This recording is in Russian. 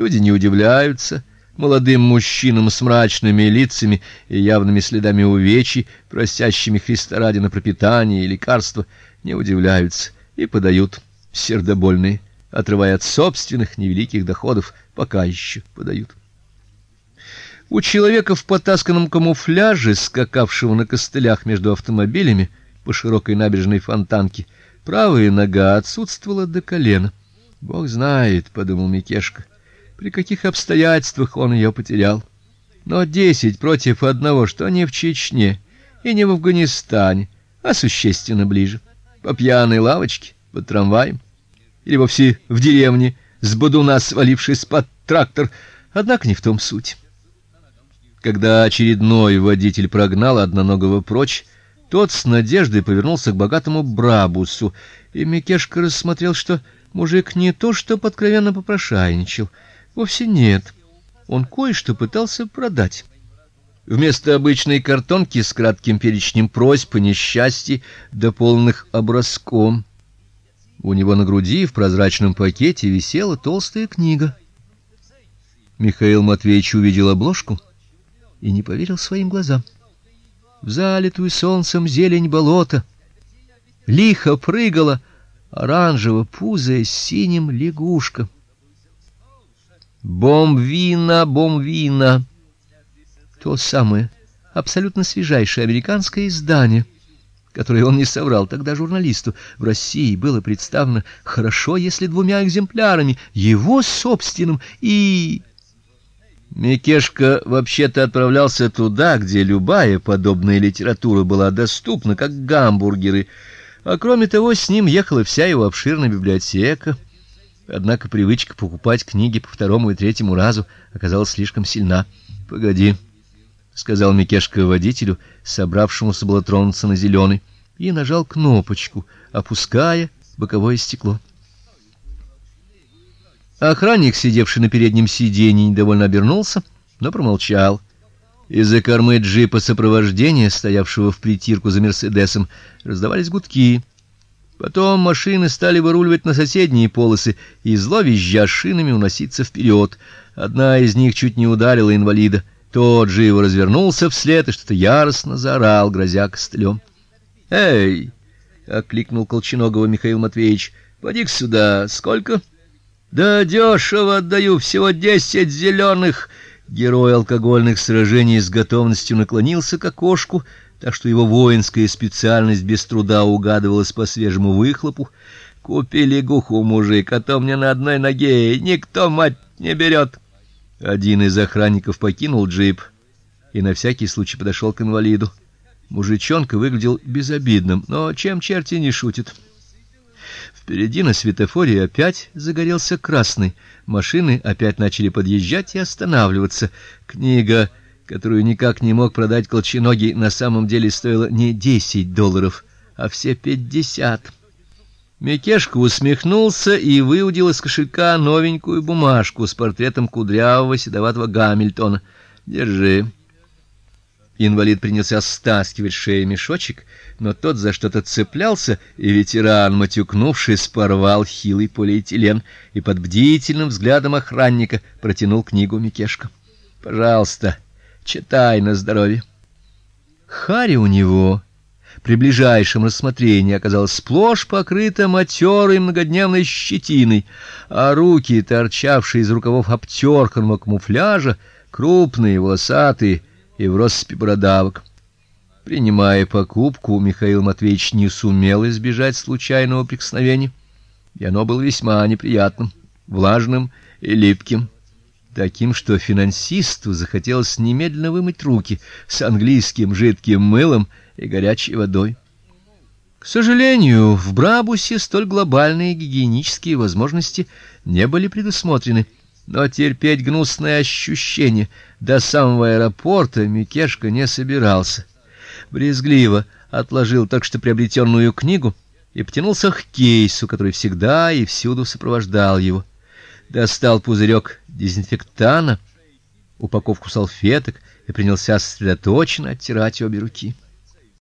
Люди не удивляются молодым мужчинам с мрачными лицами и явными следами увечий, просящими Христа ради на пропитание и лекарства, не удивляются и подают сердобольные, отрывая от собственных невеликих доходов, пока еще подают. У человека в потасканном камуфляже, скакавшего на костылях между автомобилями по широкой набережной Фонтанки, правая нога отсутствовала до колена. Бог знает, подумал Микешка, при каких обстоятельствах он ее потерял. Но десять против одного, что не в Чечне и не в Афганистане, а существенно ближе. По пьяной лавочке, под трамваем или вовсе в деревне, с бодуна свалившись под трактор, однако не в том суть. Когда очередной водитель прогнал одноногого прочь, тот с надеждой повернулся к богатому Брабусу, и Микешка рассмотрел, что мужик не то что подкровенно попрошайничал, вовсе нет. Он кое-что пытался продать. Вместо обычной картонки с кратким перечнем просьб и несчастий, дополненных образком, у него на груди в прозрачном пакете висела толстая книга. Михаил Матвеевич увидел обложку и не поверил своим глазам. В залитую солнцем зелень болота лихо прыгала оранжево пузая с синим лягушка. Бомвина, бомвина. То самое абсолютно свежайшее американское издание, которое он не соврал тогда журналисту, в России было представлено хорошо, если двумя экземплярами, его собственным и Микешка вообще-то отправлялся туда, где любая подобная литература была доступна, как гамбургеры. А кроме того, с ним ехала вся его обширная библиотека. Однако привычка покупать книги по второму и третьему разу оказалась слишком сильна. "Погоди", сказал Микешка водителю, собравшемуся было тронуться на зеленый, и нажал кнопочку, опуская боковое стекло. Охранник, сидевший на переднем сиденье, недовольно обернулся, но промолчал. Из-за кормы джипа сопровождения, стоявшего в притирку за Мерседесом, раздавались гудки. Потом машины стали выруливать на соседние полосы и зло шинами уноситься вперед. Одна из них чуть не ударила инвалида. Тот живо развернулся вслед и что-то яростно заорал, грозя костылем. "Эй!" окликнул Колченогова Михаил Матвеевич. "Поди сюда. Сколько?" Да дешево отдаю, всего десять зеленых!» Герой алкогольных сражений с готовностью наклонился к окошку, так что его воинская специальность без труда угадывалась по свежему выхлопу. Купи лягуху, мужик, а то мне на одной ноге никто мать не берет. Один из охранников покинул джип и на всякий случай подошел к инвалиду. Мужичонка выглядел безобидным, но чем черти не шутят. Впереди на светофоре опять загорелся красный. Машины опять начали подъезжать и останавливаться. Книга, которую никак не мог продать Колченогий, на самом деле стоила не десять долларов, а все пятьдесят. Микешка усмехнулся и выудил из кошелька новенькую бумажку с портретом кудрявого седоватого Гамильтона. Держи. Инвалид принялся стаскивать шею мешочек, но тот за что-то цеплялся, и ветеран, матюкнувшись, порвал хилый полиэтилен и под бдительным взглядом охранника протянул книгу Микешка. Пожалуйста, читай на здоровье. Хари у него при ближайшем рассмотрении оказалась сплошь покрыта матерой многодневной щетиной, а руки, торчавшие из рукавов обтерканного камуфляжа, крупные, волосатые, и в россыпи бородавок. Принимая покупку, Михаил Матвеевич не сумел избежать случайного прикосновения, и оно было весьма неприятным, влажным и липким, таким, что финансисту захотелось немедленно вымыть руки с английским жидким мылом и горячей водой. К сожалению, в Брабусе столь глобальные гигиенические возможности не были предусмотрены но терпеть гнусное ощущение до самого аэропорта Микешка не собирался. Брезгливо отложил так что приобретенную книгу и потянулся к кейсу, который всегда и всюду сопровождал его. Достал пузырек дезинфектана, упаковку салфеток и принялся сосредоточенно оттирать обе руки.